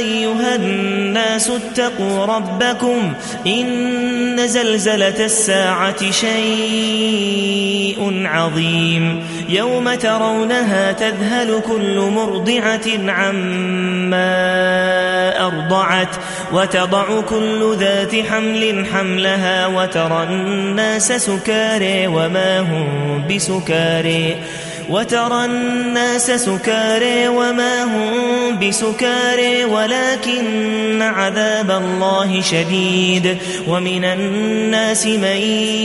أيها الناس اتقوا ربكم إن زلزلة الساعة شيء عظيم يوم ترونها تذهل كل مرضعة عما أرضعت وتضع كل ذات حمل حملها وترى الناس سكاري وما هم بسكاري وترى الناس سكاري وما هم بسكاري ولكن عذاب الله شديد ومن الناس من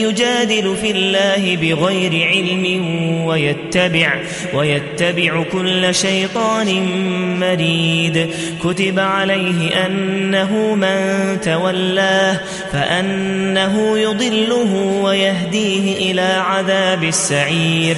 يجادل في الله بغير علم ويتبع ويتبع كل شيطان مريد كتب عليه أنه من تولاه فأنه يضله ويهديه إلى عذاب السعير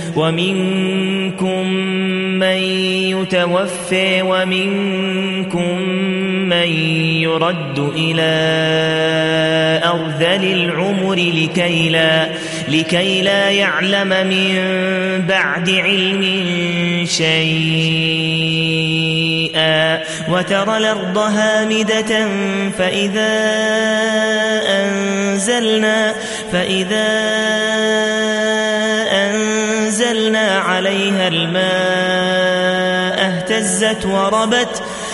ومنكم من يتوفى ومنكم من يرد إلى أرذل العمر لكي لا, لكي لا يعلم من بعد علم شيئا. وترى الأرض هامدة فإذا أنزلنا فإذا أنزلنا عليها الماء اهتزت وربت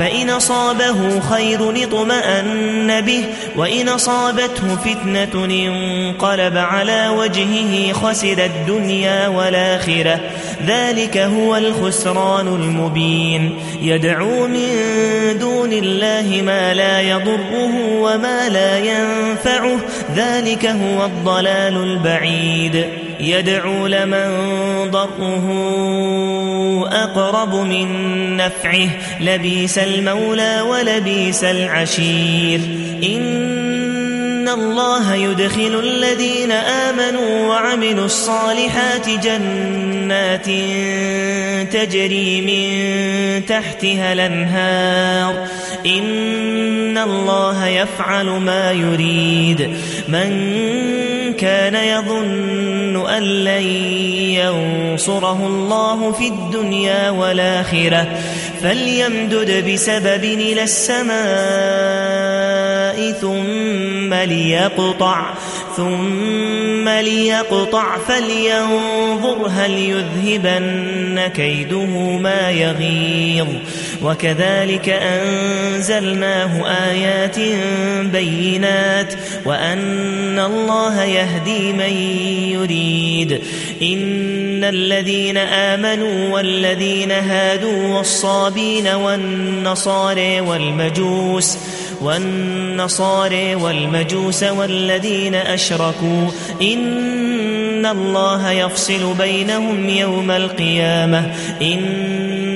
فإن صابه خير اطمأن به وإن صابته فتنة انقلب على وجهه خسر الدنيا والآخرة. ذلك هو الخسران المبين. يدعو من دون الله ما لا يضره وما لا ينفعه. ذلك هو الضلال البعيد. يدعو لمن ضره أقرب من نفعه. لبيس المولى ولبيس العشير. إن الله يدخل الذين آمنوا وعملوا الصالحات جنات تجري من تحتها الأنهار. إن الله يفعل ما يريد. من كان يظن أن لن ينصره الله في الدنيا والآخرة فليمدد بسبب إلى السماء. ثم ليقطع ثم ليقطع فلينظر هل يذهبن كيده ما يغيظ. وكذلك أنزلناه آيات بينات وأن الله يهدي من يريد إن الذين آمنوا والذين هادوا والصابين والنصارى والمجوس والنصارى والمجوس والذين أشركوا إن الله يفصل بينهم يوم القيامة إن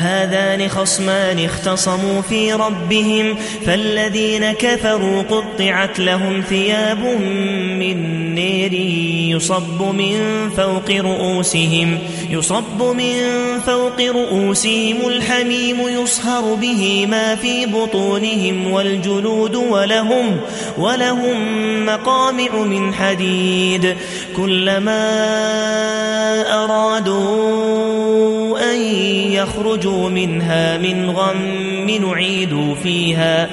هذان خصمان اختصموا في ربهم فالذين كفروا قطعت لهم ثياب من نير يصب من فوق رؤوسهم يصب من فوق رؤوسهم الحميم يصهر به ما في بطونهم والجلود ولهم ولهم مقامع من حديد كلما أرادوا أن يخرجوا منها من غم نعيدوا فيها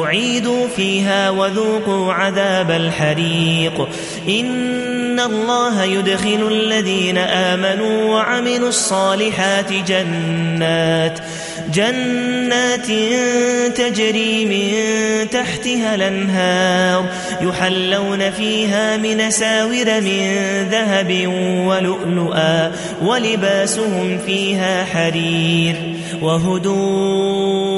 أعيدوا فيها وذوقوا عذاب الحريق. إن الله يدخل الذين آمنوا وعملوا الصالحات جنات جنات تجري من تحتها الأنهار يحلون فيها من ساور من ذهب ولؤلؤا ولباسهم فيها حرير وهدوا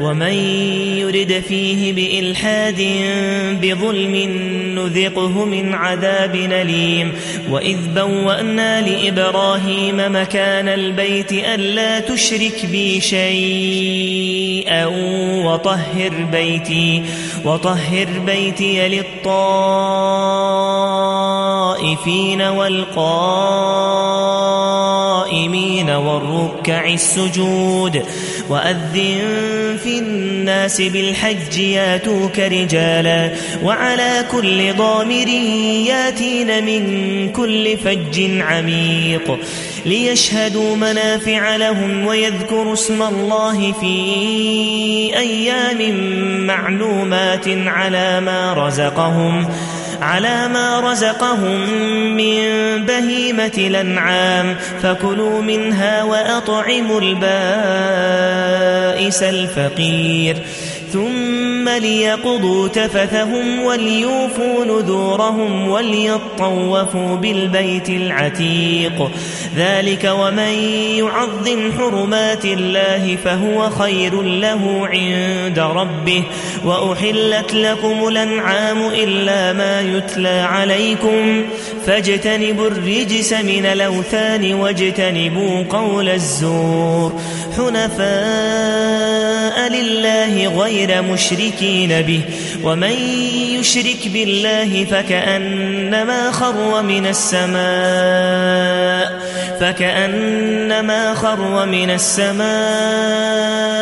ومن يرد فيه بإلحاد بظلم نذقه من عذاب أليم. وإذ بوأنا لإبراهيم مكان البيت ألا تشرك بي شيئا وطهر بيتي وطهر بيتي للطائفين والقائمين والركع السجود. وأذن في الناس بالحج ياتوك رجالا وعلى كل ضامر ياتين من كل فج عميق ليشهدوا منافع لهم ويذكروا اسم الله في أيام معلومات على ما رزقهم على ما رزقهم من بهيمة الأنعام فكلوا منها وأطعموا البائس الفقير. ثم ليقضوا تفثهم وليوفوا نذورهم وليطوفوا بالبيت العتيق. ذلك ومن يعظم حرمات الله فهو خير له عند ربه. وأحلت لكم الأنعام إلا ما يتلى عليكم. فاجتنبوا الرجس من الأوثان واجتنبوا قول الزور. حنفاء لله غير مشركين به ومن يشرك بالله فكأنما خر من السماء فكأنما خر من السماء.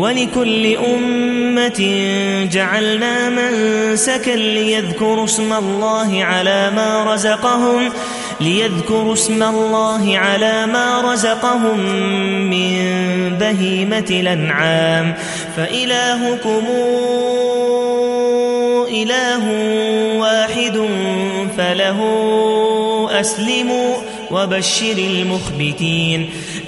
ولكل أمة جعلنا منسكا ليذكروا اسم الله على ما رزقهم ليذكروا اسم الله على ما رزقهم من بهيمة الأنعام. فإلهكم إله واحد فله أسلموا وبشر المخبتين.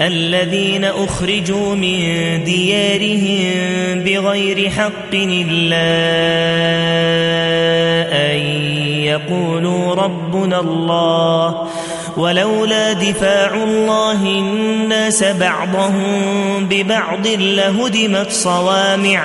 الذين أخرجوا من ديارهم بغير حق إلا أن يقولوا ربنا الله ولولا دفاع الله الناس بعضهم ببعض لهدمت صوامع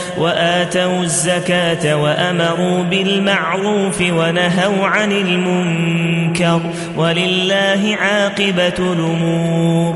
وآتوا الزكاة وأمروا بالمعروف ونهوا عن المنكر ولله عاقبة الأمور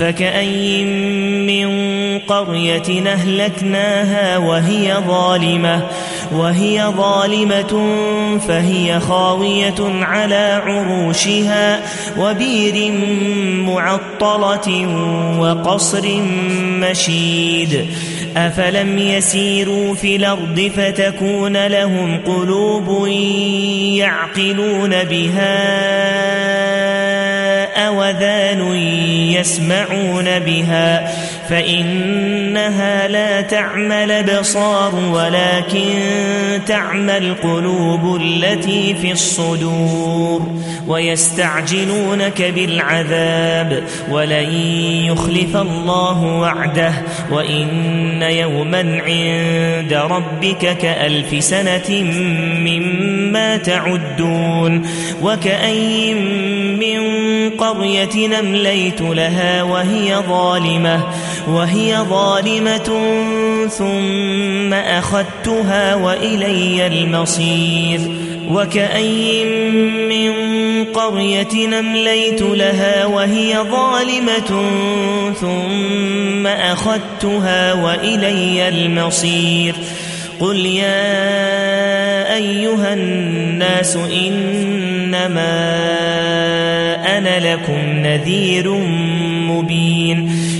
فكأي من قرية أهلكناها وهي ظالمة وهي ظالمة فهي خاوية على عروشها وبير معطلة وقصر مشيد. أفلم يسيروا في الأرض فتكون لهم قلوب يعقلون بها؟ أوذان يسمعون بها فإنها لا تعمى الابصار ولكن تعمى القلوب التي في الصدور ويستعجلونك بالعذاب ولن يخلف الله وعده وإن يوما عند ربك كألف سنة مما تعدون وكأي من قرية نمليت لها وهي ظالمة وهي ظالمة ثم أخذتها وإلي المصير. وكأي من قرية نمليت لها وهي ظالمة ثم أخذتها وإلي المصير. قل يا أيها الناس إنما أنا لكم نذير مبين.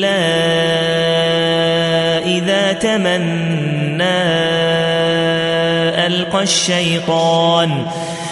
إلا إذا تمنى ألقى الشيطان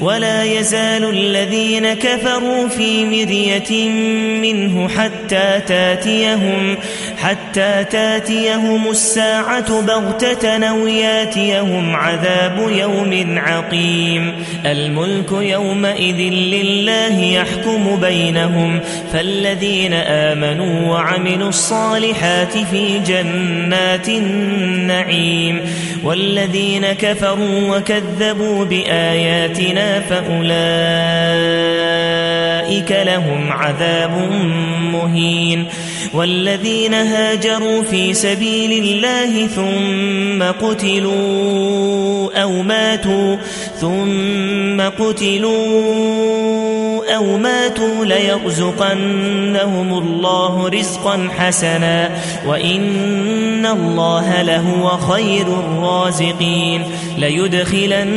ولا يزال الذين كفروا في مرية منه حتى تاتيهم حتى تاتيهم الساعة بغتة أو ياتيهم عذاب يوم عقيم. الملك يومئذ لله يحكم بينهم. فالذين آمنوا وعملوا الصالحات في جنات النعيم. والذين كفروا وكذبوا بآياتنا فأولئك لهم عذاب مهين والذين هاجروا في سبيل الله ثم قتلوا أو ماتوا ثم قتلوا أو ماتوا ليرزقنهم الله رزقا حسنا وإن الله لهو خير الرازقين ليدخلنهم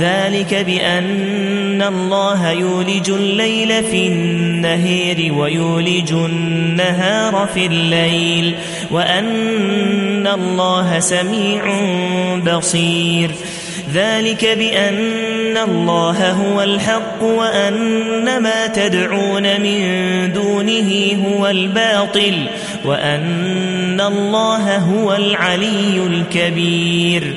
ذلك بأن الله يولج الليل في النهير ويولج النهار في الليل وأن الله سميع بصير. ذلك بأن الله هو الحق وأن ما تدعون من دونه هو الباطل وأن الله هو العلي الكبير.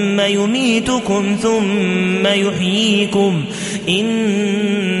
يميتكم ثم يحييكم إن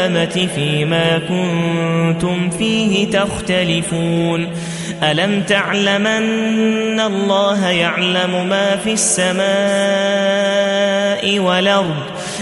فيما كنتم فيه تختلفون. ألم تعلم أن الله يعلم ما في السماء والأرض؟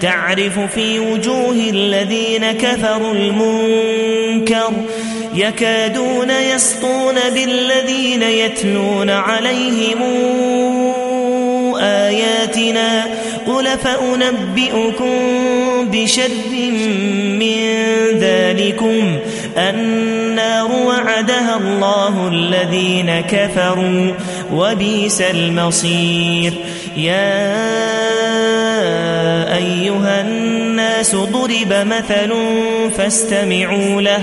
تعرف في وجوه الذين كفروا المنكر يكادون يسطون بالذين يتلون عليهم آياتنا قل فأنبئكم بشر من ذلكم النار وعدها الله الذين كفروا وبيس المصير يا أيها الناس ضرب مثل فاستمعوا له